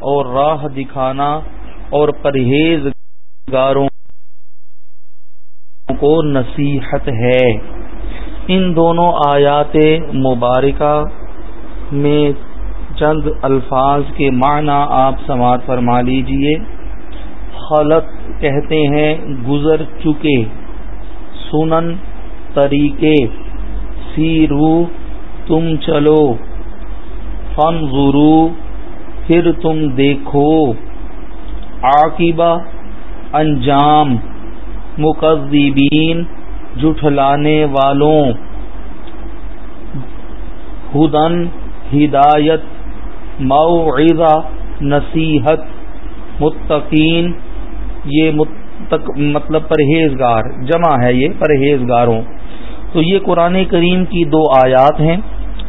اور راہ دکھانا اور پرہیز گاروں کو نصیحت ہے۔ ان دونوں آیات مبارکہ میں چند الفاظ کے معنی آپ سماعت فرما لیجیے۔ خلط کہتے ہیں گزر چکے، سنن طریقے، سیرو تم چلو فن پھر تم دیکھو عاقبہ، انجام، مقذبین جٹھلانے والوں، ہدن، ہدایت، موعظہ، نصیحت، متقین، یہ متق مطلب پرہیزگار، جمع ہے یہ پرہیزگاروں۔ تو یہ قرآن کریم کی دو آیات ہیں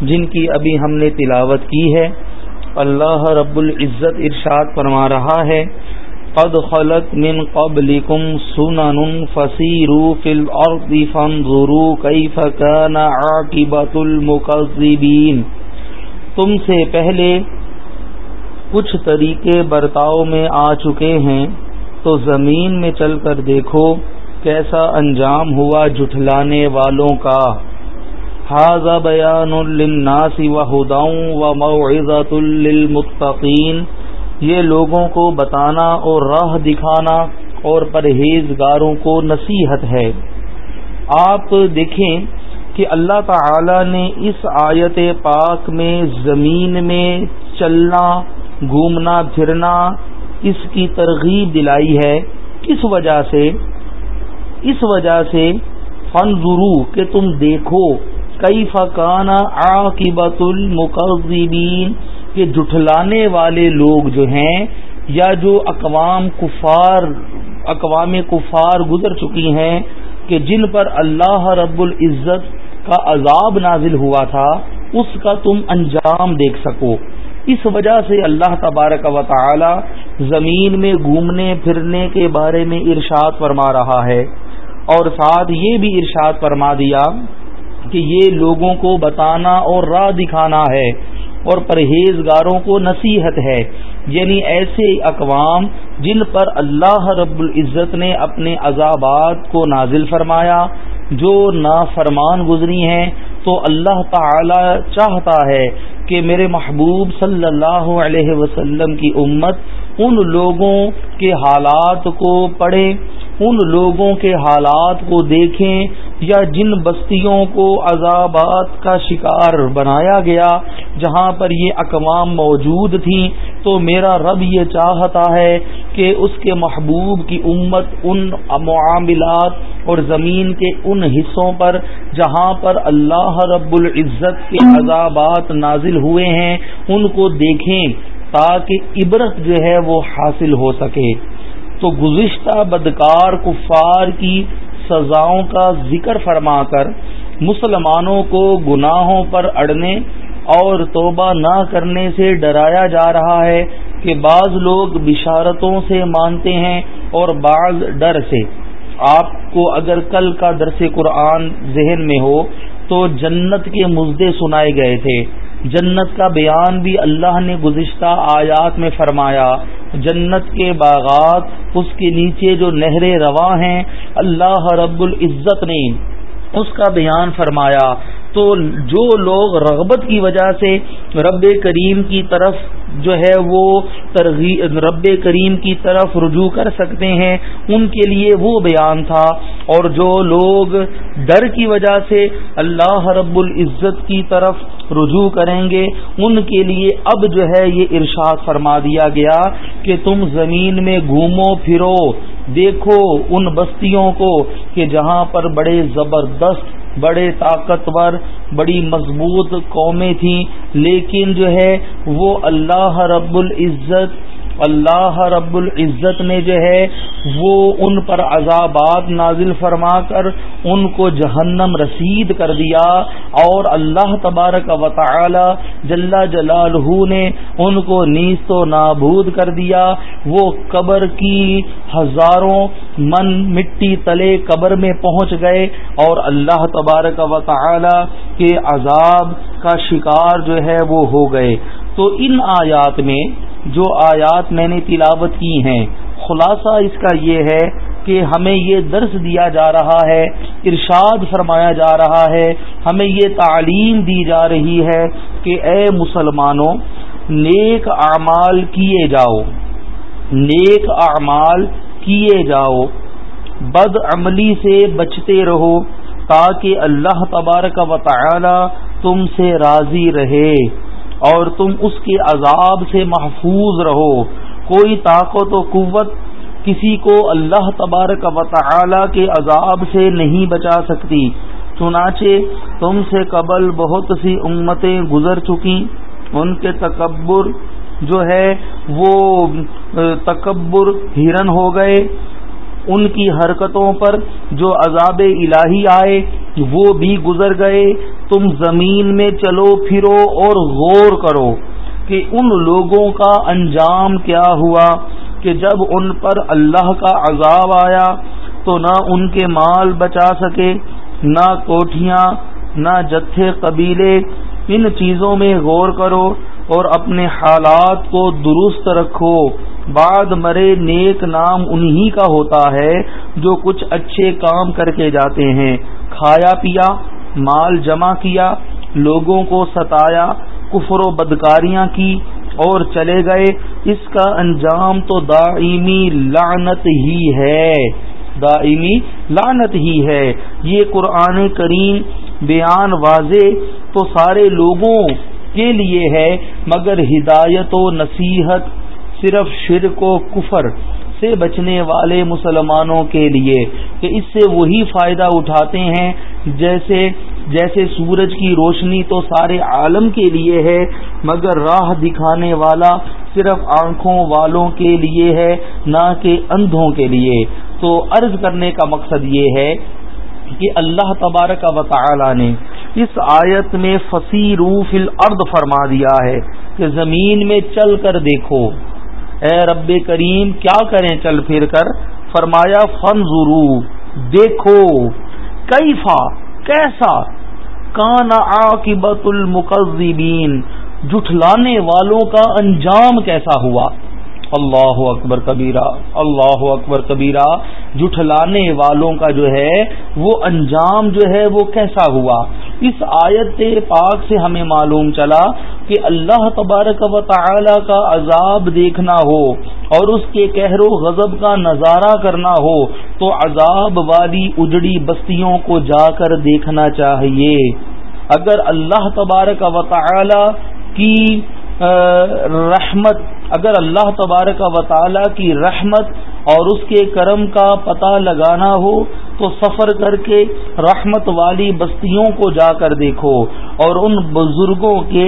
جن کی ابھی ہم نے تلاوت کی ہے۔ اللہ رب العزت ارشاد فرما رہا ہے، قد خلط من قبلكم سنن فسيروا في الارض فانظروا كيف كان عاقبة المكذبين تم سے پہلے کچھ طریقے برتاؤ میں آ چکے ہیں، تو زمین میں چل کر دیکھو کیسا انجام ہوا جھٹلانے والوں کا۔ حاض بیان للناس و موعظۃ للمتقین یہ لوگوں کو بتانا اور راہ دکھانا اور پرہیزگاروں کو نصیحت ہے۔ آپ دیکھیں کہ اللہ تعالی نے اس آیت پاک میں زمین میں چلنا، گھومنا، پھرنا اس کی ترغیب دلائی ہے۔ کس وجہ سے؟ اس وجہ سے فن کہ تم دیکھو۔ کئی فقانہ عاقبت المقربین کہ جٹھلانے والے لوگ جو ہیں یا جو اقوام کفار اقوام کفار گزر چکی ہیں کہ جن پر اللہ رب العزت کا عذاب نازل ہوا تھا، اس کا تم انجام دیکھ سکو۔ اس وجہ سے اللہ تبارک و تعالی زمین میں گھومنے، پھرنے کے بارے میں ارشاد فرما رہا ہے۔ اور ساتھ یہ بھی ارشاد فرما دیا کہ یہ لوگوں کو بتانا اور راہ دکھانا ہے اور پرہیزگاروں کو نصیحت ہے۔ یعنی ایسے اقوام جن پر اللہ رب العزت نے اپنے عذابات کو نازل فرمایا، جو نافرمان گزری ہیں، تو اللہ تعالی چاہتا ہے کہ میرے محبوب صلی اللہ علیہ وسلم کی امت ان لوگوں کے حالات کو پڑھے ان لوگوں کے حالات کو دیکھیں یا جن بستیوں کو عذابات کا شکار بنایا گیا، جہاں پر یہ اقوام موجود تھیں، تو میرا رب یہ چاہتا ہے کہ اس کے محبوب کی امت ان معاملات اور زمین کے ان حصوں پر، جہاں پر اللہ رب العزت کے عذابات نازل ہوئے ہیں، ان کو دیکھیں تاکہ عبرت جو ہے وہ حاصل ہو سکے۔ تو گزشتہ بدکار کفار کی سزاؤں کا ذکر فرما کر مسلمانوں کو گناہوں پر اڑنے اور توبہ نہ کرنے سے ڈرایا جا رہا ہے کہ بعض لوگ بشارتوں سے مانتے ہیں اور بعض ڈر سے۔ آپ کو اگر کل کا درس قرآن ذہن میں ہو تو جنت کے مزدے سنائے گئے تھے۔ جنت کا بیان بھی اللہ نے گزشتہ آیات میں فرمایا۔ جنت کے باغات، اس کے نیچے جو نہریں رواں ہیں، اللہ رب العزت نے اس کا بیان فرمایا۔ تو جو لوگ رغبت کی وجہ سے رب کریم کی طرف جو ہے وہ رب کریم کی طرف رجوع کر سکتے ہیں، ان کے لیے وہ بیان تھا۔ اور جو لوگ ڈر کی وجہ سے اللہ رب العزت کی طرف رجوع کریں گے، ان کے لیے اب جو ہے یہ ارشاد فرما دیا گیا کہ تم زمین میں گھومو، پھرو، دیکھو ان بستیوں کو کہ جہاں پر بڑے زبردست بڑے طاقتور بڑی مضبوط قومیں تھیں لیکن جو ہے وہ اللہ رب العزت اللہ رب العزت نے جو ہے وہ ان پر عذابات نازل فرما کر ان کو جہنم رسید کر دیا اور اللہ تبارک و تعالی جل جلالہ نے ان کو نیست و نابود کر دیا وہ قبر کی ہزاروں من مٹی تلے قبر میں پہنچ گئے اور اللہ تبارک و تعالی کے عذاب کا شکار جو ہے وہ ہو گئے تو ان آیات میں جو آیات میں نے تلاوت کی ہیں۔ خلاصہ اس کا یہ ہے کہ ہمیں یہ درس دیا جا رہا ہے، ارشاد فرمایا جا رہا ہے، ہمیں یہ تعلیم دی جا رہی ہے کہ اے مسلمانوں، نیک اعمال کیے جاؤ۔ نیک اعمال کیے جاؤ۔ بد عملی سے بچتے رہو تاکہ اللہ تبارک و تعالی تم سے راضی رہے۔ اور تم اس کے عذاب سے محفوظ رہو۔ کوئی طاقت و قوت کسی کو اللہ تبارک و تعالی کے عذاب سے نہیں بچا سکتی۔ چنانچہ تم سے قبل بہت سی امتیں گزر چکی ان کے تکبر جو ہے وہ تکبر ہرن ہو گئے۔ ان کی حرکتوں پر جو عذاب الہی آئے وہ بھی گزر گئے، تم زمین میں چلو، پھرو اور غور کرو کہ ان لوگوں کا انجام کیا ہوا کہ جب ان پر اللہ کا عذاب آیا تو نہ ان کے مال بچا سکے، نہ کوٹھیاں، نہ جتھے قبیلے۔ ان چیزوں میں غور کرو اور اپنے حالات کو درست رکھو۔ بعد مرے نیک نام انہی کا ہوتا ہے جو کچھ اچھے کام کر کے جاتے ہیں۔ کھایا پیا، مال جمع کیا، لوگوں کو ستایا، کفر و بدکاریاں کی اور چلے گئے۔ اس کا انجام تو دائمی لعنت ہی ہے۔ دائمی لعنت ہی ہے۔ یہ قرآن کریم بیان واضح تو سارے لوگوں کے لیے ہے، مگر ہدایت و نصیحت صرف شرک و کفر سے بچنے والے مسلمانوں کے لیے کہ اس سے وہی فائدہ اٹھاتے ہیں جیسے جیسے سورج کی روشنی تو سارے عالم کے لیے ہے، مگر راہ دکھانے والا صرف آنکھوں والوں کے لیے ہے، نہ کہ اندھوں کے لیے۔ تو عرض کرنے کا مقصد یہ ہے کہ اللہ تبارک و تعالی نے اس آیت میں فصیح روف الارض فرما دیا ہے کہ زمین میں چل کر دیکھو۔ اے رب کریم، کیا کریں؟ چل پھر کر۔ فرمایا فن دیکھو، کیفا، کیسا؟ کان عاقبت المقذبین جھٹلانے والوں کا انجام کیسا ہوا؟ اللہ اکبر کبیرہ اللہ اکبر کبیرہ جٹھلانے والوں کا جو ہے وہ انجام جو ہے وہ کیسا ہوا؟ اس آیت پاک سے ہمیں معلوم چلا کہ اللہ تبارک و تعالی کا عذاب دیکھنا ہو اور اس کے کہر و غضب کا نظارہ کرنا ہو تو عذاب والی اجڑی بستیوں کو جا کر دیکھنا چاہیے۔ اگر اللہ تبارک و تعالی کی رحمت اگر اللہ تبارک و تعالی کی رحمت اور اس کے کرم کا پتہ لگانا ہو تو سفر کر کے رحمت والی بستیوں کو جا کر دیکھو اور ان بزرگوں کے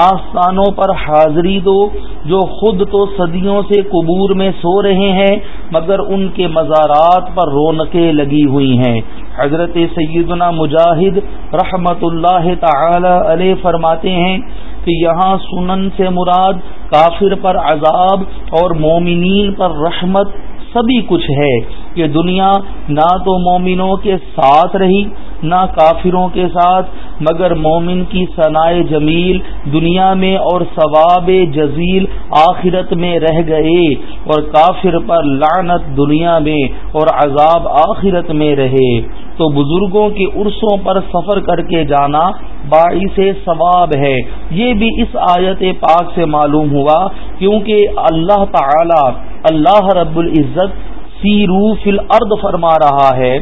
آستانوں پر حاضری دو جو خود تو صدیوں سے قبور میں سو رہے ہیں، مگر ان کے مزارات پر رونقیں لگی ہوئی ہیں۔ حضرت سیدنا مجاہد رحمت اللہ تعالی علیہ فرماتے ہیں کہ یہاں سنن سے مراد کافر پر عذاب اور مومنین پر رحمت سبھی کچھ ہے۔ کہ دنیا نہ تو مومنوں کے ساتھ رہی، نہ کافروں کے ساتھ، مگر مومن کی ثنائے جمیل دنیا میں اور ثواب جزیل آخرت میں رہ گئے اور کافر پر لعنت دنیا میں اور عذاب آخرت میں رہے۔ تو بزرگوں کے عرصوں پر سفر کر کے جانا باعث ثواب ہے۔ یہ بھی اس آیت پاک سے معلوم ہوا کیونکہ اللہ تعالی، اللہ رب العزت سیرو فی الارض فرما رہا ہے۔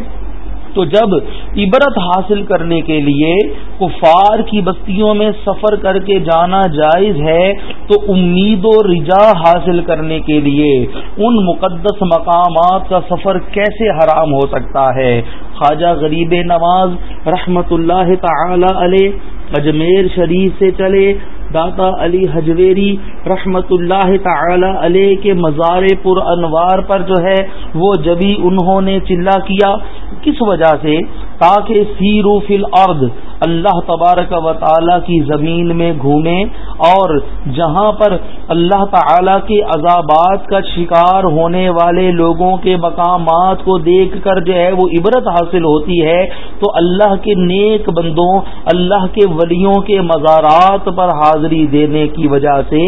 تو جب عبرت حاصل کرنے کے لیے کفار کی بستیوں میں سفر کر کے جانا جائز ہے، تو امید و رجا حاصل کرنے کے لیے ان مقدس مقامات کا سفر کیسے حرام ہو سکتا ہے؟ خواجہ غریب نواز رحمت اللہ تعالی علیہ، اجمیر شریف سے چلے داتا علی حجویری رحمت اللہ تعالی علیہ کے مزار پر انوار پر جو ہے وہ جبھی انہوں نے چلا کیا، کس وجہ سے؟ تاکہ سیرو فل ارد اللہ تبارک و تعالی کی زمین میں گھومیں اور جہاں پر اللہ تعالی کے عذابات کا شکار ہونے والے لوگوں کے مقامات کو دیکھ کر جو ہے وہ عبرت حاصل ہوتی ہے، تو اللہ کے نیک بندوں، اللہ کے ولیوں کے مزارات پر حاضری دینے کی وجہ سے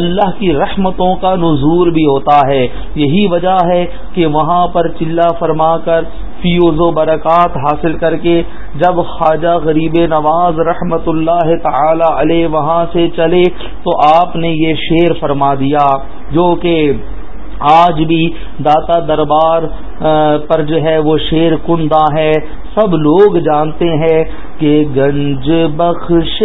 اللہ کی رحمتوں کا نظور بھی ہوتا ہے۔ یہی وجہ ہے کہ وہاں پر چلا فرما کر فیوز و برکات حاصل کر کے جب خواجہ غریب نواز رحمت اللہ تعالی علیہ وہاں سے چلے تو آپ نے یہ شعر فرما دیا جو کہ آج بھی داتا دربار پر جو ہے وہ شیر کندہ ہے۔ سب لوگ جانتے ہیں کہ گنج بخش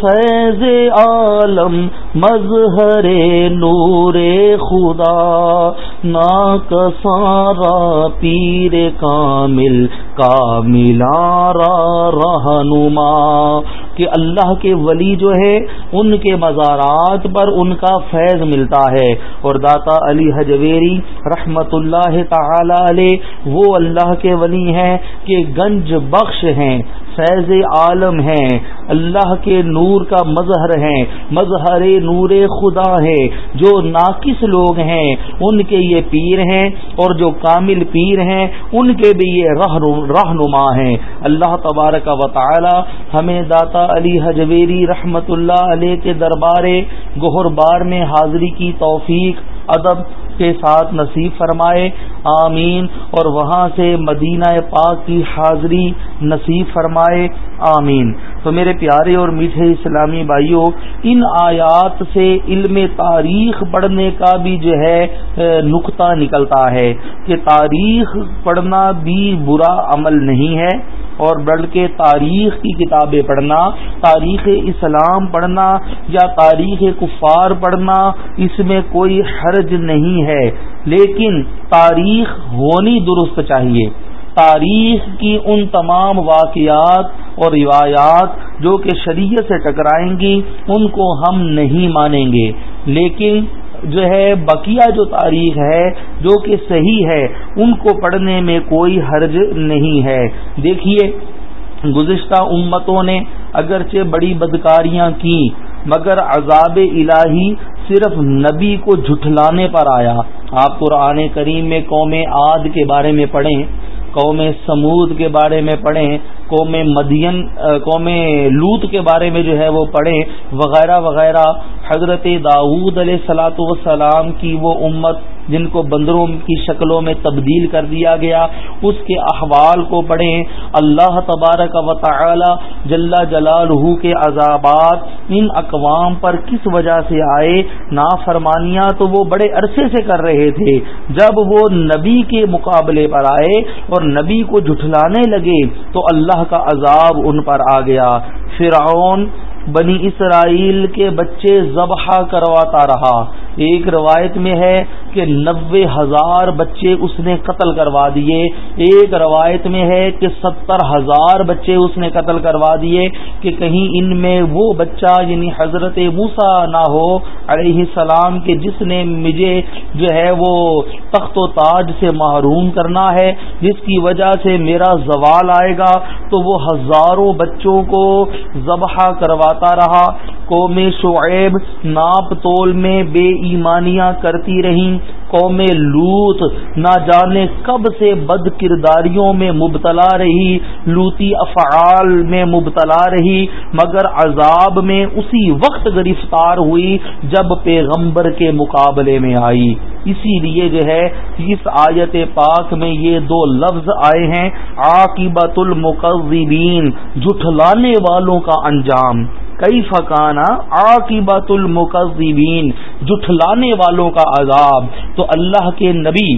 فیض عالم، مظہر نور خدا۔ نا کسارا پیر کامل کاملارا رہنما۔ کہ اللہ کے ولی جو ہے، ان کے مزارات پر ان کا فیض ملتا ہے۔ اور داتا علی حجویری رحمت اللہ تعالی علیہ وہ اللہ کے ولی ہیں کہ گنج بخش ہیں، فیض عالم ہیں، اللہ کے نور کا مظہر ہیں، مظہر نور خدا ہے جو ناقص لوگ ہیں، ان کے یہ پیر ہیں اور جو کامل پیر ہیں، ان کے بھی یہ رہنما ہیں۔ اللہ تبارک و تعالی ہمیں داتا علی حجویری رحمت اللہ علیہ کے دربار گہر بار میں حاضری کی توفیق، ادب کے ساتھ نصیب فرمائے۔ آمین، اور وہاں سے مدینہ پاک کی حاضری نصیب فرمائے، آمین۔ تو میرے پیارے اور میٹھے اسلامی بھائیوں ان آیات سے علم تاریخ پڑھنے کا بھی جو ہے نقطہ نکلتا ہے کہ تاریخ پڑھنا بھی برا عمل نہیں ہے، اور بلکہ تاریخ کی کتابیں پڑھنا، تاریخ اسلام پڑھنا یا تاریخ کفار پڑھنا، اس میں کوئی حرج نہیں ہے۔ لیکن تاریخ ہونی درست چاہیے۔ تاریخ کی ان تمام واقعات اور روایات جو کہ شریعت سے ٹکرائیں گی، ان کو ہم نہیں مانیں گے۔ لیکن جو ہے، بقیہ جو تاریخ ہے، جو کہ صحیح ہے، ان کو پڑھنے میں کوئی حرج نہیں ہے۔ دیکھیے، گزشتہ امتوں نے اگرچہ بڑی بدکاریاں کی مگر عذاب الہی صرف نبی کو جھٹلانے پر آیا۔ آپ قرآن کریم میں قوم عاد کے بارے میں پڑھیں، قوم سمود کے بارے میں پڑھیں، قوم مدین، قوم لوت کے بارے میں جو ہے وہ پڑھیں، وغیرہ وغیرہ۔ حضرت داود علیہ سلاۃ وسلام کی وہ امت جن کو بندروں کی شکلوں میں تبدیل کر دیا گیا، اس کے احوال کو پڑھیں۔ اللہ تبارک و تعالی جل جلال کے عذابات ان اقوام پر کس وجہ سے آئے؟ نافرمانیاں تو وہ بڑے عرصے سے کر رہے تھے۔ جب وہ نبی کے مقابلے پر آئے اور نبی کو جھٹلانے لگے تو اللہ کا عذاب ان پر آ گیا۔ فرعون بنی اسرائیل کے بچے ذبح کرواتا رہا۔ ایک روایت میں ہے کہ نوے ہزار بچے اس نے قتل کروا دیے۔ ایک روایت میں ہے کہ ستر ہزار بچے اس نے قتل کروا دیے کہ کہیں ان میں وہ بچہ یعنی حضرت موسا نہ ہو علیہ السلام کے جس نے مجھے جو ہے وہ تخت و تاج سے محروم کرنا ہے، جس کی وجہ سے میرا زوال آئے گا، تو وہ ہزاروں بچوں کو ذبح کروا کرواتا رہا۔ قوم شعیب ناپ تول میں بے ایمانیاں کرتی رہیں۔ قوم لوت نہ جانے کب سے بد کرداریوں میں مبتلا رہی، لوتی افعال میں مبتلا رہی، مگر عذاب میں اسی وقت گرفتار ہوئی جب پیغمبر کے مقابلے میں آئی۔ اسی لیے جو ہے، اس آیت پاک میں یہ دو لفظ آئے ہیں عاقبت المقذبین، جھٹلانے والوں کا انجام۔ کئی فکانہ عاقبت المقذبین جٹھلانے والوں کا عذاب۔ تو اللہ کے نبی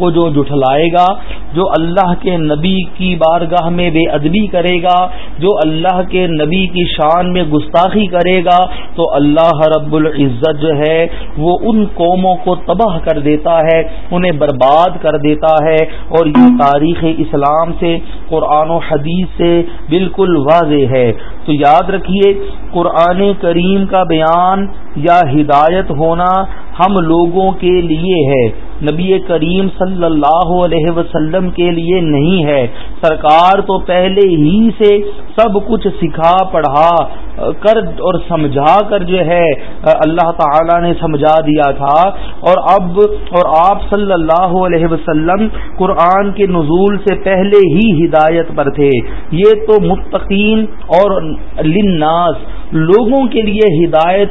کو جو جٹھلائے گا، جو اللہ کے نبی کی بارگاہ میں بے ادبی کرے گا، جو اللہ کے نبی کی شان میں گستاخی کرے گا، تو اللہ رب العزت جو ہے، وہ ان قوموں کو تباہ کر دیتا ہے، انہیں برباد کر دیتا ہے۔ اور یہ تاریخ اسلام سے، قرآن و حدیث سے بالکل واضح ہے۔ تو یاد رکھیے، قرآن کریم کا بیان یا ہدایت ہونا ہم لوگوں کے لیے ہے۔ نبی کریم صلی اللہ علیہ وسلم کے لیے نہیں ہے۔ سرکار تو پہلے ہی سے سب کچھ سکھا، پڑھا، کر اور سمجھا کر جو ہے، اللہ تعالی نے سمجھا دیا تھا۔ اور اب اور آپ صلی اللہ علیہ وسلم قرآن کے نزول سے پہلے ہی ہدایت پر تھے۔ یہ تو متقین اور لناس لوگوں کے لیے ہدایت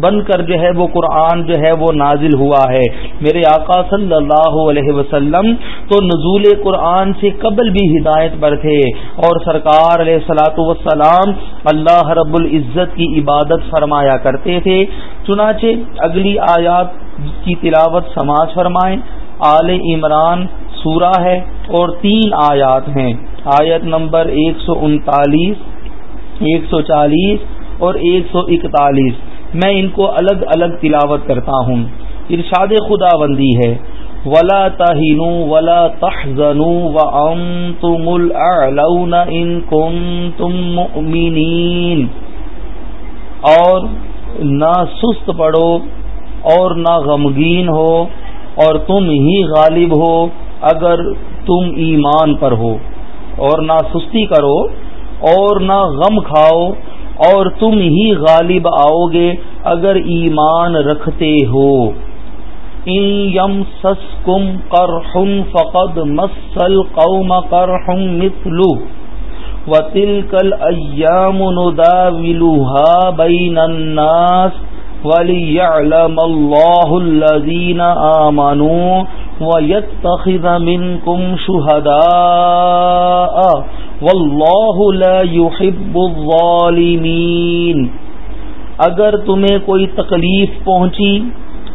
بن کر جو ہے وہ قرآن جو ہے وہ نازل ہوا ہے۔ میرے آقا صلی اللہ علیہ وسلم تو نزول قرآن سے قبل بھی ہدایت پر تھے اور سرکار علیہ سلاۃ وسلام اللہ رب العزت کی عبادت فرمایا کرتے تھے۔ چنانچہ اگلی آیات کی تلاوت سماج فرمائیں۔ آل عمران سورہ ہے اور تین آیات ہیں۔ آیت نمبر ایک سو انتالیس، ایک سو چالیس اور ایک سو اکتالیس۔ میں ان کو الگ الگ تلاوت کرتا ہوں۔ ارشاد خدا بندی ہے۔ ولا تہین ولا تحزن و ام تم ان کم اور نہ سست پڑو اور نہ غمگین ہو اور تم ہی غالب ہو اگر تم ایمان پر ہو۔ اور نہ سستی کرو اور نہ غم کھاؤ اور تم ہی غالب آؤ گے اگر ایمان رکھتے ہو۔ ان یم سس کم کر فقد مسل قوم کر مسلو و تل کل ایام ندا ولوہا بین الناس وليعلم الله الذين آمنوا۔ ويتخذ منكم شهداء واللہ لا يحب الظالمین اگر تمہیں کوئی تکلیف پہنچی،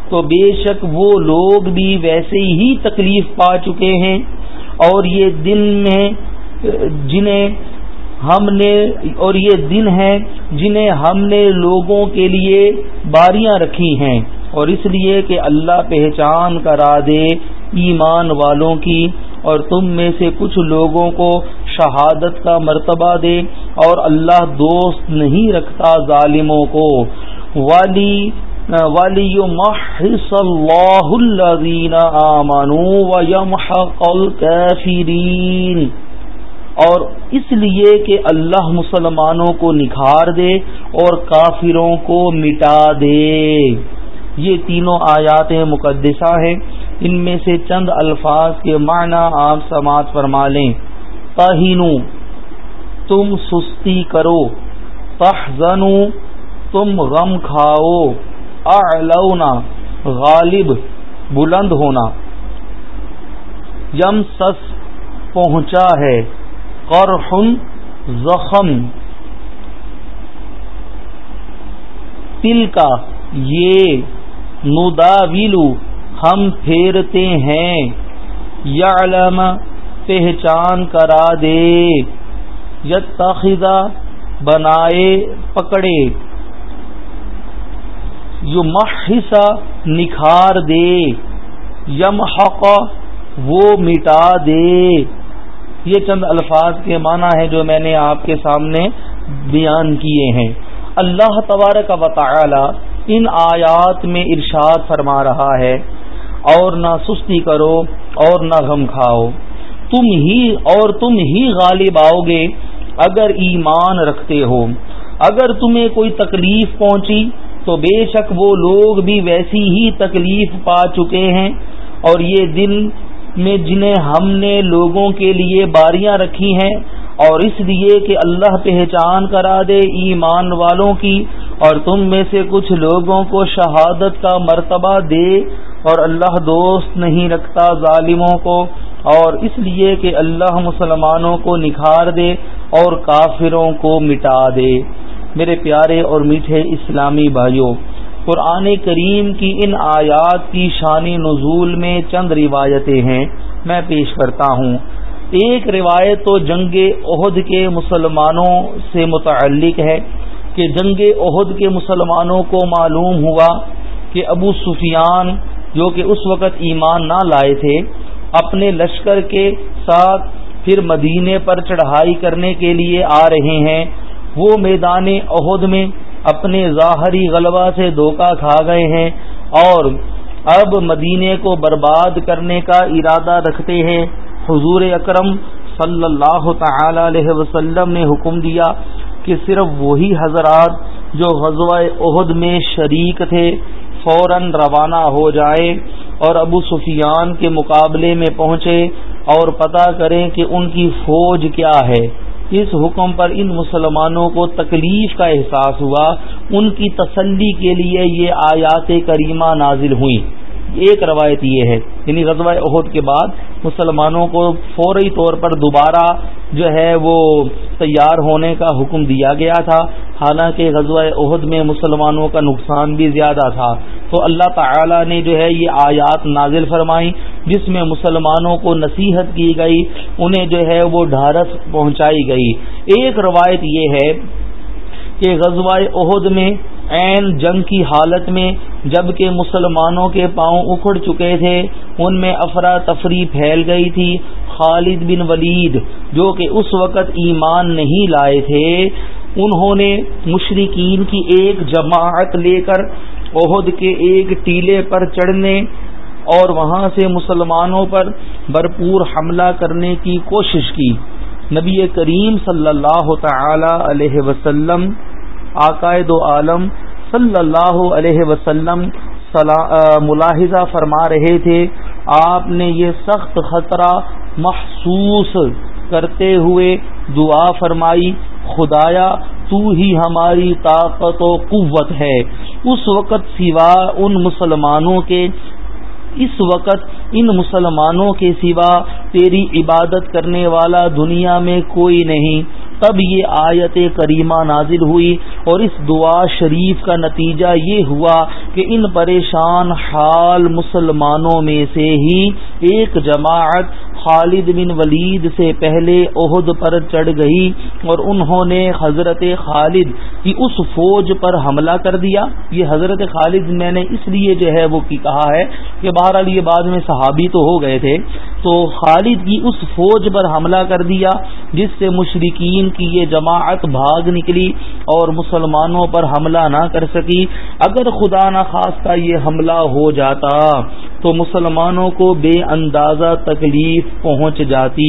تو بے شک وہ لوگ بھی ویسے ہی تکلیف پا چکے ہیں۔ اور یہ دن میں، جنہیں ہم نے، اور یہ دن ہے جنہیں ہم نے لوگوں کے لیے باریاں رکھی ہیں۔ اور اس لیے کہ اللہ پہچان کرا دے ایمان والوں کی اور تم میں سے کچھ لوگوں کو شہادت کا مرتبہ دے اور اللہ دوست نہیں رکھتا ظالموں کو۔ والی اللہ الذین آمنوا ویمحق الكافرین اور اس لیے کہ اللہ مسلمانوں کو نکھار دے اور کافروں کو مٹا دے۔ یہ تینوں آیات مقدسہ ہیں۔ ان میں سے چند الفاظ کے معنی آپ سماعت فرما لیں۔ تہینو، تم سستی کرو۔ تحزنو، تم غم کھاؤ۔ اعلونا غالب، بلند ہونا۔ یم سس پہنچا ہے۔ قرحن، زخم۔ تل کا یہ نداویلو ہم پھیرتے ہیں۔ یا پہچان کرا دے۔ یتخذا بنائے، پکڑے۔ یو محسا نکھار دے۔ یم وہ مٹا دے۔ یہ چند الفاظ کے معنی ہے جو میں نے آپ کے سامنے بیان کیے ہیں۔ اللہ تبارک و تعالی ان آیات میں ارشاد فرما رہا ہے، اور نہ سستی کرو اور نہ غم کھاؤ۔ تم ہی اور تم ہی غالب آؤ گے اگر ایمان رکھتے ہو۔ اگر تمہیں کوئی تکلیف پہنچی تو بے شک وہ لوگ بھی ویسی ہی تکلیف پا چکے ہیں۔ اور یہ دن میں جنہیں ہم نے لوگوں کے لیے باریاں رکھی ہیں، اور اس لیے کہ اللہ پہچان کرا دے ایمان والوں کی۔ اور تم میں سے کچھ لوگوں کو شہادت کا مرتبہ دے اور اللہ دوست نہیں رکھتا ظالموں کو، اور اس لیے کہ اللہ مسلمانوں کو نکھار دے اور کافروں کو مٹا دے۔ میرے پیارے اور میٹھے اسلامی بھائیوں، قرآن کریم کی ان آیات کی شانی نزول میں چند روایتیں ہیں، میں پیش کرتا ہوں۔ ایک روایت تو جنگ عہد کے مسلمانوں سے متعلق ہے۔ کہ جنگ عہد کے مسلمانوں کو معلوم ہوا کہ ابو سفیان جو کہ اس وقت ایمان نہ لائے تھے، اپنے لشکر کے ساتھ پھر مدینے پر چڑھائی کرنے کے لیے آ رہے ہیں۔ وہ میدان عہد میں اپنے ظاہری غلبہ سے دھوکہ کھا گئے ہیں اور اب مدینے کو برباد کرنے کا ارادہ رکھتے ہیں۔ حضور اکرم صلی اللہ تعالی علیہ وسلم نے حکم دیا کہ صرف وہی حضرات جو غزوہ عہد میں شریک تھے، فوراً روانہ ہو جائیں اور ابو سفیان کے مقابلے میں پہنچے اور پتہ کریں کہ ان کی فوج کیا ہے۔ اس حکم پر ان مسلمانوں کو تکلیف کا احساس ہوا۔ ان کی تسلی کے لیے یہ آیات کریمہ نازل ہوئیں۔ ایک روایت یہ ہے یعنی غزوہ عہد کے بعد مسلمانوں کو فوری طور پر دوبارہ جو ہے وہ تیار ہونے کا حکم دیا گیا تھا۔ حالانکہ غزوہ عہد میں مسلمانوں کا نقصان بھی زیادہ تھا۔ تو اللہ تعالی نے جو ہے یہ آیات نازل فرمائی جس میں مسلمانوں کو نصیحت کی گئی، انہیں جو ہے وہ ڈھارس پہنچائی گئی۔ ایک روایت یہ ہے کہ غزوہ عہد میں عین جنگ کی حالت میں جبکہ مسلمانوں کے پاؤں اکھڑ چکے تھے، ان میں افراتفری پھیل گئی تھی۔ خالد بن ولید، جو کہ اس وقت ایمان نہیں لائے تھے، انہوں نے مشرقین کی ایک جماعت لے کر عہد کے ایک ٹیلے پر چڑھنے اور وہاں سے مسلمانوں پر بھرپور حملہ کرنے کی کوشش کی۔ نبی کریم صلی اللہ تعالی علیہ وسلم، عقائد و عالم صلی اللہ علیہ وسلم ملاحظہ فرما رہے تھے۔ آپ نے یہ سخت خطرہ محسوس کرتے ہوئے دعا فرمائی، خدایا، تو ہی ہماری طاقت و قوت ہے۔ اس وقت سوا ان مسلمانوں کے، اس وقت ان مسلمانوں کے سوا تیری عبادت کرنے والا دنیا میں کوئی نہیں۔ تب یہ آیت کریمہ نازل ہوئی اور اس دعا شریف کا نتیجہ یہ ہوا کہ ان پریشان حال مسلمانوں میں سے ہی ایک جماعت خالد بن ولید سے پہلے عہد پر چڑھ گئی اور انہوں نے حضرت خالد کی اس فوج پر حملہ کر دیا۔ یہ حضرت خالد میں نے اس لیے جو ہے وہ کی کہا ہے کہ بہرحال یہ بعد میں صحابی تو ہو گئے تھے۔ تو خالد کی اس فوج پر حملہ کر دیا جس سے مشرقین کی یہ جماعت بھاگ نکلی اور مسلمانوں پر حملہ نہ کر سکی۔ اگر خدا نہ خواستہ یہ حملہ ہو جاتا تو مسلمانوں کو بے اندازہ تکلیف پہنچ جاتی۔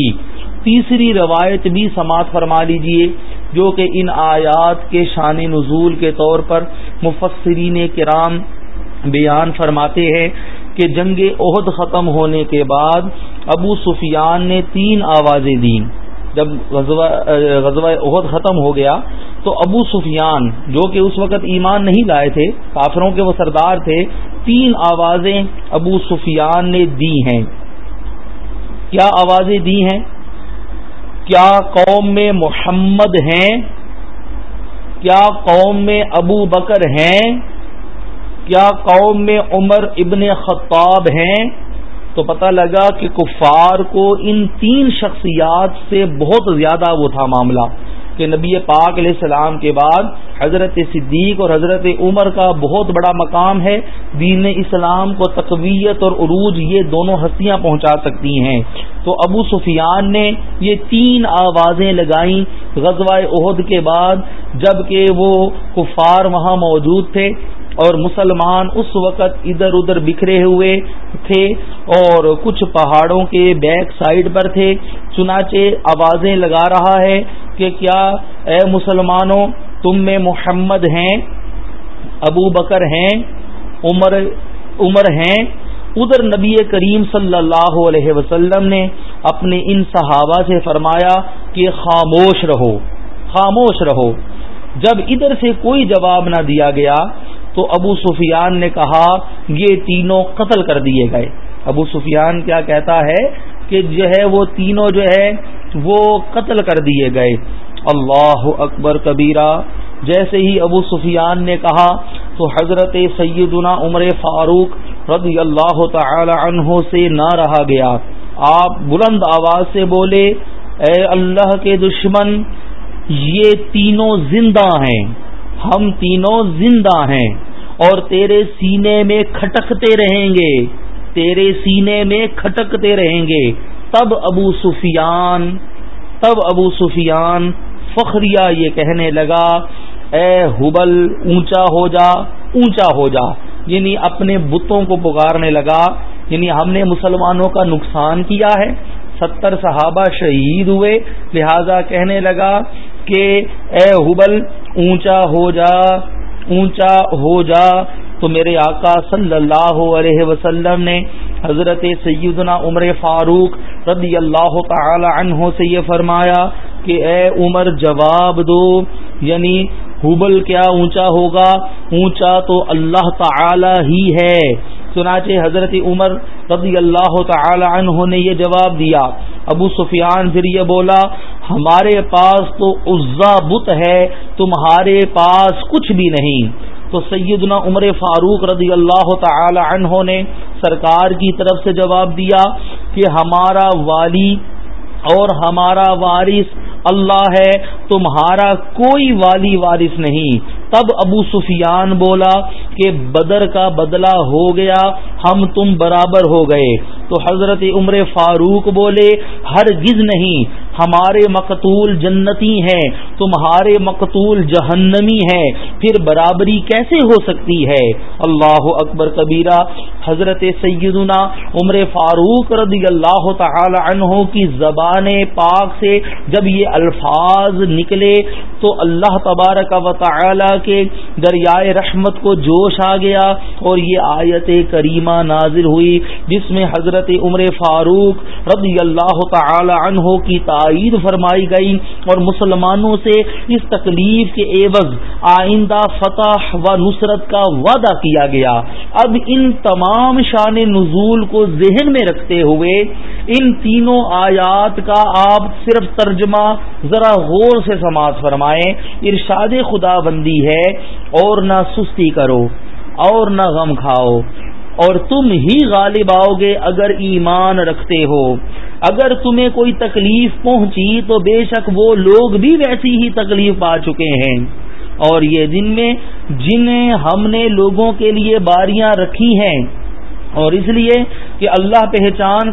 تیسری روایت بھی سماعت فرما لیجیے جو کہ ان آیات کے شان نزول کے طور پر مفسرین کرام بیان فرماتے ہیں کہ جنگ عہد ختم ہونے کے بعد ابو سفیان نے تین آوازیں دیں۔ جب غزوہ عہد ختم ہو گیا تو ابو سفیان، جو کہ اس وقت ایمان نہیں لائے تھے، کافروں کے وہ سردار تھے تین آوازیں ابو سفیان نے دی ہیں۔ کیا آوازیں دی ہیں؟ کیا قوم میں محمد ہیں؟ کیا قوم میں ابو بکر ہیں؟ کیا قوم میں عمر ابن خطاب ہیں؟ تو پتہ لگا کہ کفار کو ان تین شخصیات سے بہت زیادہ وہ تھا معاملہ۔ کہ نبی پاک علیہ السلام کے بعد حضرت صدیق اور حضرت عمر کا بہت بڑا مقام ہے۔ دین اسلام کو تقویت اور عروج یہ دونوں ہستیاں پہنچا سکتی ہیں۔ تو ابو سفیان نے یہ تین آوازیں لگائیں غزوہ عہد کے بعد جبکہ وہ کفار وہاں موجود تھے اور مسلمان اس وقت ادھر ادھر بکھرے ہوئے تھے اور کچھ پہاڑوں کے بیک سائڈ پر تھے۔ چنانچہ آوازیں لگا رہا ہے کہ کیا اے مسلمانوں تم میں محمد ہیں، ابو بکر ہیں، عمر عمر ہیں۔ ادھر نبی کریم صلی اللہ علیہ وسلم نے اپنے ان صحابہ سے فرمایا کہ خاموش رہو خاموش رہو۔ جب ادھر سے کوئی جواب نہ دیا گیا تو ابو سفیان نے کہا، یہ تینوں قتل کر دیے گئے۔ ابو سفیان کیا کہتا ہے کہ جو ہے وہ تینوں جو ہے وہ قتل کر دیے گئے۔ اللہ اکبر کبیرہ، جیسے ہی ابو سفیان نے کہا تو حضرت سیدنا عمر فاروق رضی اللہ تعالی عنہ سے نہ رہا گیا۔ آپ بلند آواز سے بولے، اے اللہ کے دشمن، یہ تینوں زندہ ہیں۔ ہم تینوں زندہ ہیں۔ اور تیرے سینے میں کھٹکتے رہیں گے۔ تیرے سینے میں کھٹکتے رہیں گے۔ تب ابو سفیان، تب ابو سفیان فخریہ یہ کہنے لگا، اے حبل اونچا ہو جا، اونچا ہو جا۔ یعنی اپنے بتوں کو پکارنے لگا یعنی ہم نے مسلمانوں کا نقصان کیا ہے۔ ستر صحابہ شہید ہوئے۔ لہذا کہنے لگا کہ اے حبل اونچا ہو جا، اونچا ہو جا۔ تو میرے آقا صلی اللہ علیہ وسلم نے حضرت سیدنا عمر فاروق رضی اللہ تعالی عنہ سے یہ فرمایا کہ اے عمر جواب دو یعنی حبل کیا اونچا ہوگا؟ اونچا تو اللہ تعالی ہی ہے۔ چنانچہ حضرت عمر رضی اللہ تعالی عنہ نے یہ جواب دیا۔ ابو سفیان پھر یہ بولا، ہمارے پاس تو عزا بت ہے، تمہارے پاس کچھ بھی نہیں۔ تو سیدنا عمر فاروق رضی اللہ تعالی عنہ نے سرکار کی طرف سے جواب دیا کہ ہمارا والی اور ہمارا وارث اللہ ہے، تمہارا کوئی والی وارث نہیں۔ تب ابو سفیان بولا کہ بدر کا بدلہ ہو گیا، ہم تم برابر ہو گئے۔ تو حضرت عمر فاروق بولے ہر گز نہیں۔ ہمارے مقتول جنتی ہیں، تمہارے مقتول جہنمی ہیں۔ پھر برابری کیسے ہو سکتی ہے؟ اللہ اکبر کبیرہ، حضرت سیدنا عمر فاروق رضی اللہ تعالی عنہ کی زبان پاک سے جب یہ الفاظ نکلے تو اللہ تبارک و تعالی کے دریائے رحمت کو جوش آ گیا اور یہ آیت کریمہ نازل ہوئی، جس میں حضرت عمر فاروق رضی اللہ تعالی عنہ کی تائید فرمائی گئی اور مسلمانوں سے اس تکلیف کے عوض آئندہ فتح و نصرت کا وعدہ کیا گیا۔ اب ان تمام شان نزول کو ذہن میں رکھتے ہوئے ان تینوں آیات کا آپ صرف ترجمہ ذرا غور سے سماعت فرمائیں۔ ارشاد خدا بندی ہے، اور نہ سستی کرو، اور نہ غم کھاؤ، اور تم ہی غالب آؤ گے اگر ایمان رکھتے ہو۔ اگر تمہیں کوئی تکلیف پہنچی تو بے شک وہ لوگ بھی ویسی ہی تکلیف پا چکے ہیں۔ اور یہ دن میں جنہیں ہم نے لوگوں کے لیے باریاں رکھی ہیں اور اس لیے کہ اللہ پہچان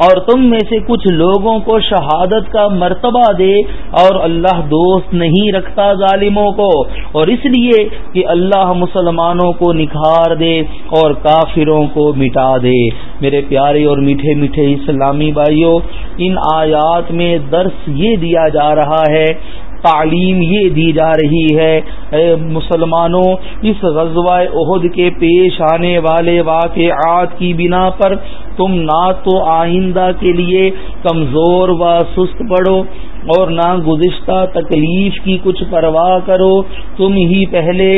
اور تم میں سے کچھ لوگوں کو شہادت کا مرتبہ دے اور اللہ دوست نہیں رکھتا ظالموں کو اور اس لیے کہ اللہ مسلمانوں کو نکھار دے اور کافروں کو مٹا دے۔ میرے پیارے اور میٹھے میٹھے اسلامی بھائیوں ان آیات میں درس یہ دیا جا رہا ہے تعلیم یہ دی جا رہی ہے۔ اے مسلمانوں، اس غزوہ عہد کے پیش آنے والے واقعات کی بنا پر تم نہ تو آئندہ کے لیے کمزور و سست پڑو اور نہ گزشتہ تکلیف کی کچھ پرواہ کرو۔ تم ہی پہلے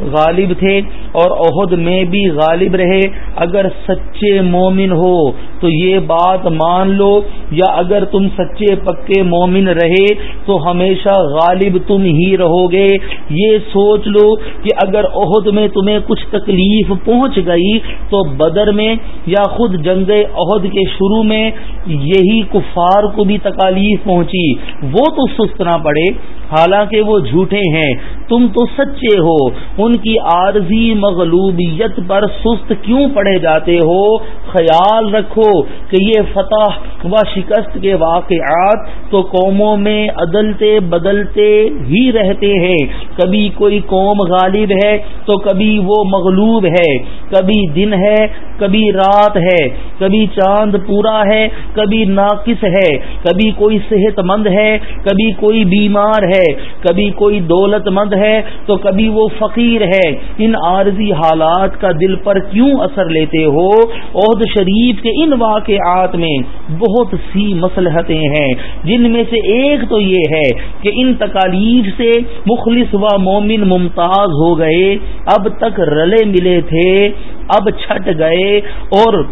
غالب تھے اور عہد میں بھی غالب رہے۔ اگر سچے مومن ہو تو یہ بات مان لو، یا اگر تم سچے پکے مومن رہے تو ہمیشہ غالب تم ہی رہو گے یہ سوچ لو کہ اگر عہد میں تمہیں کچھ تکلیف پہنچ گئی تو بدر میں یا خود جنگ عہد کے شروع میں یہی کفار کو بھی تکالیف پہنچی۔ وہ تو سست نہ پڑے، حالانکہ وہ جھوٹے ہیں۔ تم تو سچے ہو ان کی عارضی مغلوبیت پر سست کیوں پڑے جاتے ہو؟ خیال رکھو کہ یہ فتح و شکست کے واقعات تو قوموں میں عدلتے بدلتے ہی رہتے ہیں۔ کبھی کوئی قوم غالب ہے تو کبھی وہ مغلوب ہے۔ کبھی دن ہے، کبھی رات ہے۔ کبھی چاند پورا ہے، کبھی ناقص ہے۔ کبھی کوئی صحت مند ہے، کبھی کوئی بیمار ہے۔ کبھی کوئی دولت مند ہے تو کبھی وہ فقیر ہے، ان عارضی حالات کا دل پر کیوں اثر لیتے ہو؟ عہد شریف کے ان واقعات میں بہت سی مسلحتیں ہیں۔ جن میں سے ایک تو یہ ہے کہ ان تکالیف سے مخلص و مومن ممتاز ہو گئے، اب تک رلے ملے تھے، اب چھٹ گئے اور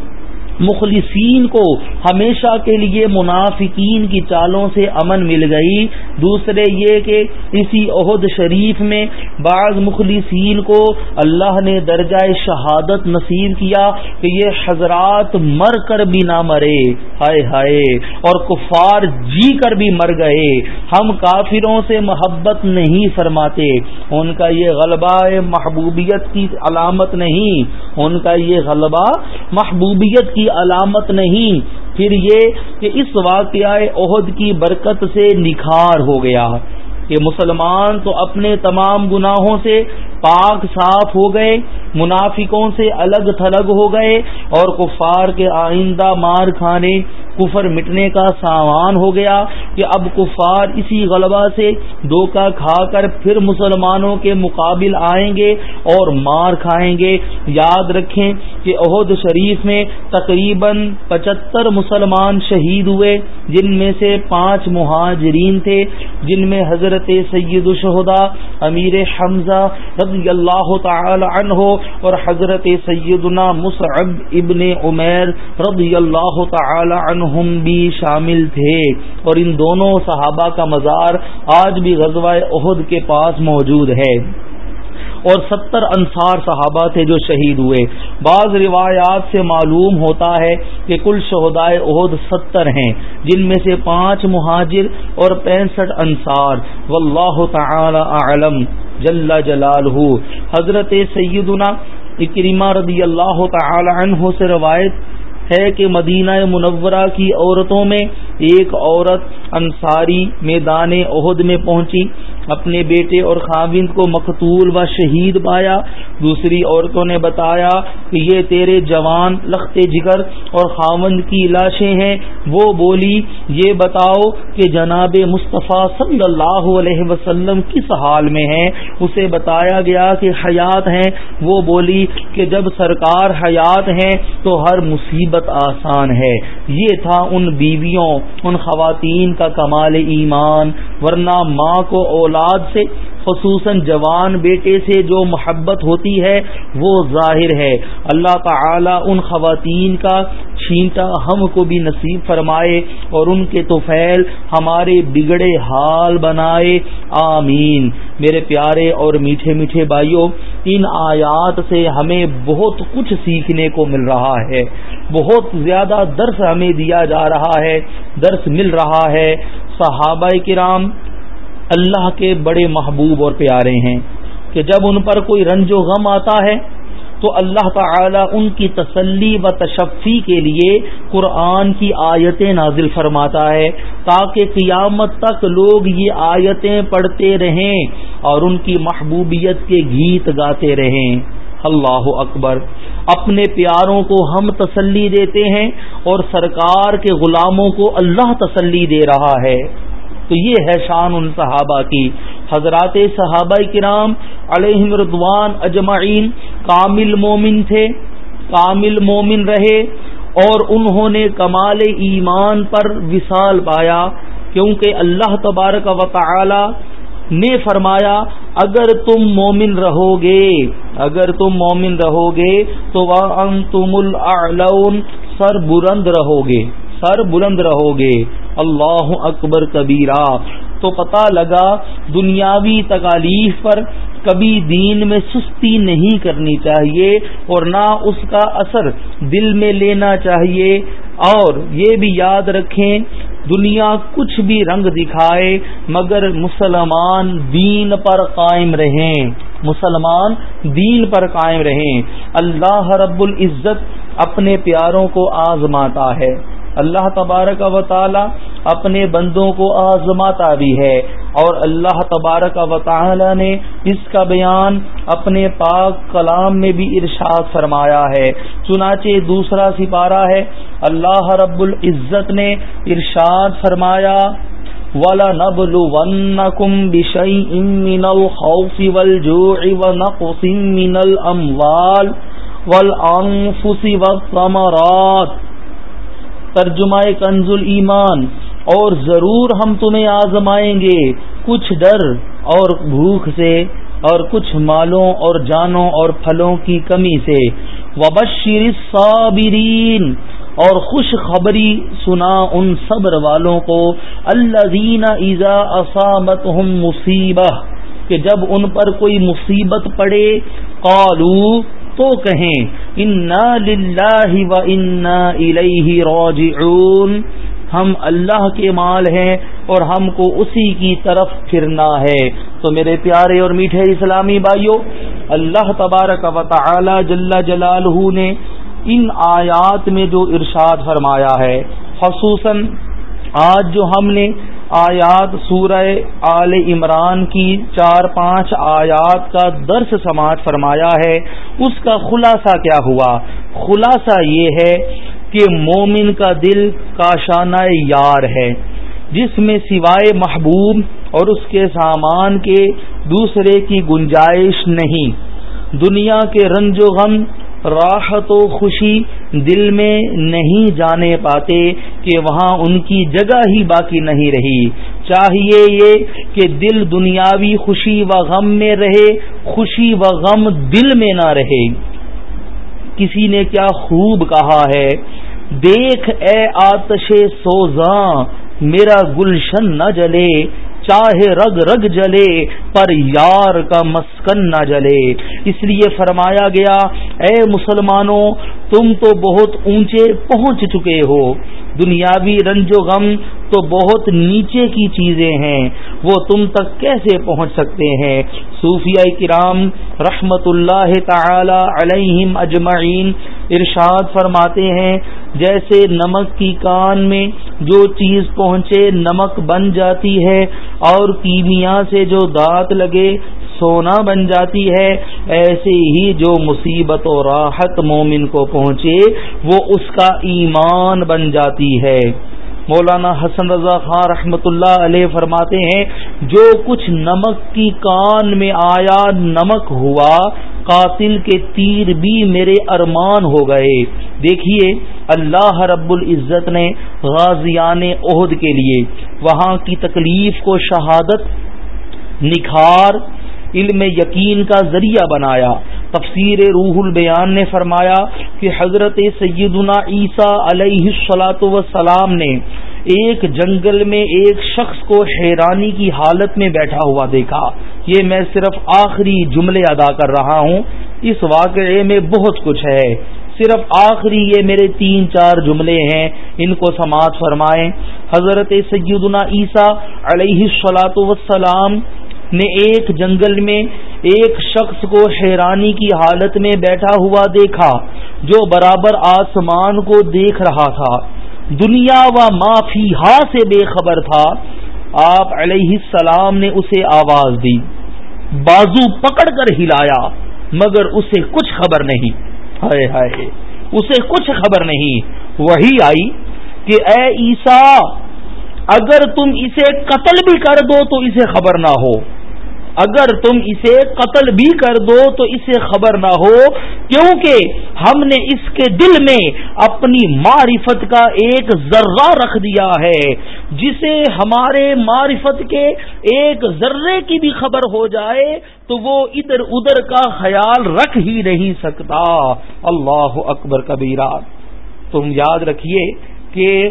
مخلصین کو ہمیشہ کے لیے منافقین کی چالوں سے امن مل گئی۔ دوسرے یہ کہ اسی عہد شریف میں بعض مخلصین کو اللہ نے درجۂ شہادت نصیب کیا کہ یہ حضرات مر کر بھی نہ مرے۔ ہائے ہائے۔ اور کفار جی کر بھی مر گئے۔ ہم کافروں سے محبت نہیں فرماتے۔ ان کا یہ غلبہ محبوبیت کی علامت نہیں۔ ان کا یہ غلبہ محبوبیت کی علامت نہیں۔ پھر یہ کہ اس واقعہ عہد کی برکت سے نکھار ہو گیا کہ مسلمان تو اپنے تمام گناہوں سے پاک صاف ہو گئے، منافقوں سے الگ تھلگ ہو گئے اور کفار کے آئندہ مار کھانے کفر مٹنے کا سامان ہو گیا کہ اب کفار اسی غلبہ سے دھوکہ کھا کر پھر مسلمانوں کے مقابل آئیں گے اور مار کھائیں گے۔ یاد رکھیں کہ عہد شریف میں تقریباً پچہتر مسلمان شہید ہوئے، جن میں سے پانچ مہاجرین تھے۔ جن میں حضرت سید الشہدا امیر حمزہ رضی اللہ تعالی عنہ اور حضرت سیدنا مصعب ابن عمیر رضی اللہ تعالی عنہم بھی شامل تھے۔ اور ان دونوں صحابہ کا مزار آج بھی غزوہ عہد کے پاس موجود ہے۔ اور ستر انصار صحابہ تھے جو شہید ہوئے۔ بعض روایات سے معلوم ہوتا ہے کہ کل شہدائے عہد ستر ہیں، جن میں سے پانچ مہاجر اور پینسٹھ انصار۔ واللہ تعالی اعلم۔ جل جلال حضرت سیدنا اکریمہ رضی اللہ تعالی عنہ سے روایت ہے کہ مدینہ منورہ کی عورتوں میں ایک عورت انصاری میدان عہد میں پہنچی، اپنے بیٹے اور خاوند کو مقتول و شہید پایا۔ دوسری عورتوں نے بتایا کہ یہ تیرے جوان لخت جگر اور خاوند کی لاشیں ہیں۔ وہ بولی، یہ بتاؤ کہ جناب مصطفیٰ صلی اللہ علیہ وسلم کس حال میں ہیں؟ اسے بتایا گیا کہ حیات ہیں۔ وہ بولی کہ جب سرکار حیات ہیں تو ہر مصیبت آسان ہے۔ یہ تھا ان بیویوں، ان خواتین کا کمال ایمان، ورنہ ماں کو اولاد سے، خصوصاً جوان بیٹے سے جو محبت ہوتی ہے، وہ ظاہر ہے۔ اللہ تعالی ان خواتین کا چھینٹا ہم کو بھی نصیب فرمائے اور ان کے توفیل ہمارے بگڑے حال بنائے۔ آمین۔ میرے پیارے اور میٹھے میٹھے بھائیوں، ان آیات سے ہمیں بہت کچھ سیکھنے کو مل رہا ہے۔ بہت زیادہ درس ہمیں دیا جا رہا ہے، درس مل رہا ہے۔ صحابہ کرام اللہ کے بڑے محبوب اور پیارے ہیں کہ جب ان پر کوئی رنج و غم آتا ہے تو اللہ تعالی ان کی تسلی و تشفی کے لیے قرآن کی آیتیں نازل فرماتا ہے تاکہ قیامت تک لوگ یہ آیتیں پڑھتے رہیں اور ان کی محبوبیت کے گیت گاتے رہیں۔ اللہ اکبر۔ اپنے پیاروں کو ہم تسلی دیتے ہیں اور سرکار کے غلاموں کو اللہ تسلی دے رہا ہے۔ تو یہ ہے شان ان صحابہ کی۔ حضرات صحابہ کرام علیہ مردوان اجمعین، کامل مومن تھے، کامل مومن رہے اور انہوں نے کمال ایمان پر وصال پایا۔ کیونکہ اللہ تبارک و تعالی نے فرمایا، اگر تم مومن رہو گے اگر تم مومن رہو گے تو تم سر بلند رہو گے سر بلند رہو گے اللہ اکبر کبیرہ تو پتہ لگا دنیاوی تکالیف پر کبھی دین میں سستی نہیں کرنی چاہیے اور نہ اس کا اثر دل میں لینا چاہیے اور یہ بھی یاد رکھیں، دنیا کچھ بھی رنگ دکھائے مگر مسلمان دین پر قائم رہیں۔ مسلمان دین پر قائم رہیں۔ اللہ رب العزت اپنے پیاروں کو آزماتا ہے۔ اللہ تبارک و تعالی اپنے بندوں کو آزماتا بھی ہے اور اللہ تبارک و تعالی نے اس کا بیان اپنے پاک کلام میں بھی ارشاد فرمایا ہے۔ چنانچہ دوسرا سپارہ ہے، اللہ رب العزت نے ارشاد فرمایا، ولا نبل ون کم بشئی من الخوف والجوع ونقص من ترجمہ کنز ایمان، اور ضرور ہم تمہیں آزمائیں گے کچھ ڈر اور بھوک سے، اور کچھ مالوں اور جانوں اور پھلوں کی کمی سے۔ وبشر صابرین اور خوش خبری سنا ان صبر والوں کو۔ اللہ دینا ایزا اسامت مصیبہ کہ جب ان پر کوئی مصیبت پڑے قالو تو کہیں، انا للہ و انا الیہ راجعون ہم اللہ کے مال ہیں اور ہم کو اسی کی طرف پھرنا ہے۔ تو میرے پیارے اور میٹھے اسلامی بھائیوں اللہ تبارک و تعالی جل جلالہ نے ان آیات میں جو ارشاد فرمایا ہے، خصوصاً آج جو ہم نے آیات سورہ آل عمران کی چار پانچ آیات کا درس سماعت فرمایا ہے۔ اس کا خلاصہ کیا ہوا؟ خلاصہ یہ ہے کہ مومن کا دل کاشانہ یار ہے، جس میں سوائے محبوب اور اس کے سامان کے دوسرے کی گنجائش نہیں۔ دنیا کے رنج و غم راحت و خوشی دل میں نہیں جانے پاتے کہ وہاں ان کی جگہ ہی باقی نہیں رہی۔ چاہیے یہ کہ دل دنیاوی خوشی و غم میں رہے، خوشی و غم دل میں نہ رہے۔ کسی نے کیا خوب کہا ہے، دیکھ اے آتش سوزاں، میرا گلشن نہ جلے۔ چاہے رگ رگ جلے، پر یار کا مسکن نہ جلے۔ اس لیے فرمایا گیا، اے مسلمانوں، تم تو بہت اونچے پہنچ چکے ہو۔ دنیاوی رنج و غم تو بہت نیچے کی چیزیں ہیں۔ وہ تم تک کیسے پہنچ سکتے ہیں؟ صوفیہ کرام رحمت اللہ تعالی علیہم اجمعین ارشاد فرماتے ہیں، جیسے نمک کی کان میں جو چیز پہنچے نمک بن جاتی ہے اور کیمیا سے جو دانت لگے سونا بن جاتی ہے، ایسے ہی جو مصیبت و راحت مومن کو پہنچے، وہ اس کا ایمان بن جاتی ہے۔ مولانا حسن رضا خان رحمت اللہ علیہ فرماتے ہیں، جو کچھ نمک کی کان میں آیا، نمک ہوا قاتل کے تیر بھی میرے ارمان ہو گئے۔ دیکھیے، اللہ رب العزت نے غازیان عہد کے لیے وہاں کی تکلیف کو شہادت، نکھار، علم یقین کا ذریعہ بنایا۔ تفسیر روح البیان نے فرمایا کہ حضرت سیدنا عیسیٰ علیہ السلاۃ وسلام نے ایک جنگل میں ایک شخص کو حیرانی کی حالت میں بیٹھا ہوا دیکھا۔ یہ میں صرف آخری جملے ادا کر رہا ہوں۔ اس واقعے میں بہت کچھ ہے۔ صرف آخری یہ میرے تین چار جملے ہیں۔ ان کو سماعت فرمائیں۔ حضرت سیدنا عیسیٰ علیہ السلاۃ وسلام نے ایک جنگل میں ایک شخص کو حیرانی کی حالت میں بیٹھا ہوا دیکھا، جو برابر آسمان کو دیکھ رہا تھا۔ دنیا و معافی ہا سے بے خبر تھا، آپ علیہ السلام نے اسے آواز دی۔ بازو پکڑ کر ہلایا، مگر اسے کچھ خبر نہیں۔ ہائے ہائے، اسے کچھ خبر نہیں۔ وہی آئی کہ اے عیسا اگر تم اسے قتل بھی کر دو تو اسے خبر نہ ہو۔ اگر تم اسے قتل بھی کر دو تو اسے خبر نہ ہو، کیونکہ ہم نے اس کے دل میں اپنی معرفت کا ایک ذرہ رکھ دیا ہے، جسے ہمارے معرفت کے ایک ذرے کی بھی خبر ہو جائے تو وہ ادھر ادھر کا خیال رکھ ہی نہیں سکتا۔ اللہ اکبر کبیرہ۔ تم یاد رکھیے کہ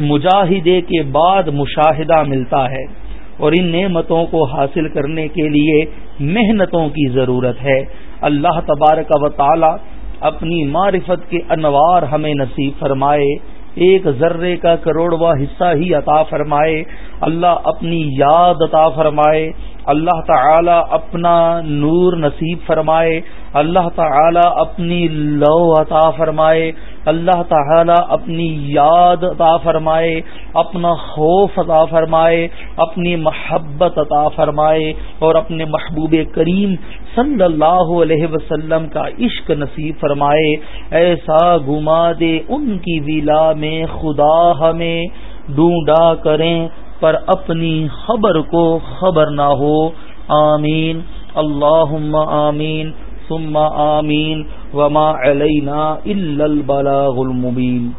مجاہدے کے بعد مشاہدہ ملتا ہے۔ اور ان نعمتوں کو حاصل کرنے کے لیے محنتوں کی ضرورت ہے۔ اللہ تبارک و تعالی اپنی معرفت کے انوار ہمیں نصیب فرمائے، ایک ذرے کا کروڑواں حصہ ہی عطا فرمائے، اللہ اپنی یاد عطا فرمائے اللہ تعالی اپنا نور نصیب فرمائے، اللہ تعالی اپنی لو عطا فرمائے، اللہ تعالی اپنی یاد عطا فرمائے، اپنا خوف عطا فرمائے، اپنی محبت عطا فرمائے، اور اپنے محبوب کریم صلی اللہ علیہ وسلم کا عشق نصیب فرمائے۔ ایسا گما دے ان کی ویلا میں، خدا ہمیں، ڈھونڈا کریں پر اپنی خبر کو خبر نہ ہو۔ آمین۔ اللہ آمین۔ ثم آمین۔ وما علینا الا البلاغ المبین۔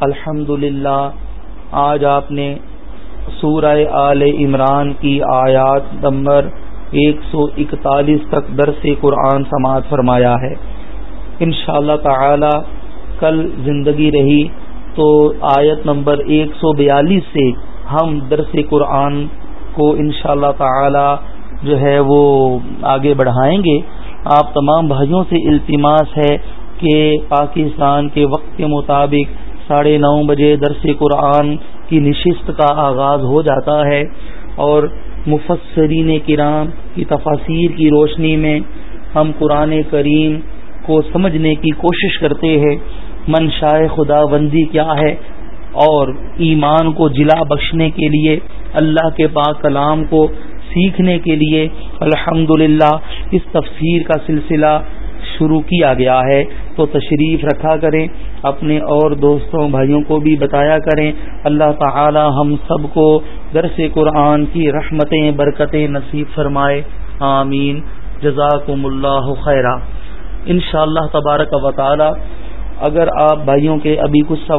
الحمد آج آپ نے سورہ آل عمران کی آیات نمبر ایک سو اکتالیس تک درس قرآن سماعت فرمایا ہے۔ انشاءاللہ تعالی کل زندگی رہی تو آیت نمبر ایک سو بیالیس سے ہم درس قرآن کو انشاءاللہ تعالی جو ہے وہ آگے بڑھائیں گے۔ آپ تمام بھائیوں سے التماس ہے کہ پاکستان کے وقت کے مطابق ساڑھے نو بجے درس قرآن کی نشست کا آغاز ہو جاتا ہے اور مفسرین کرام کی تفاصیر کی روشنی میں ہم قرآن کریم کو سمجھنے کی کوشش کرتے ہیں منشاء خدا بندی کیا ہے؟ اور ایمان کو جلا بخشنے کے لیے، اللہ کے پاک کلام کو سیکھنے کے لیے الحمد اس تفسیر کا سلسلہ شروع کیا گیا ہے۔ تو تشریف رکھا کریں، اپنے اور دوستوں، بھائیوں کو بھی بتایا کریں۔ اللہ تعالی ہم سب کو درس قرآن کی رحمتیں، برکتیں نصیب فرمائے۔ آمین۔ جزاکم اللہ خیرہ ان شاء اللہ تبارک و تعالی، اگر آپ بھائیوں کے ابھی کچھ سوال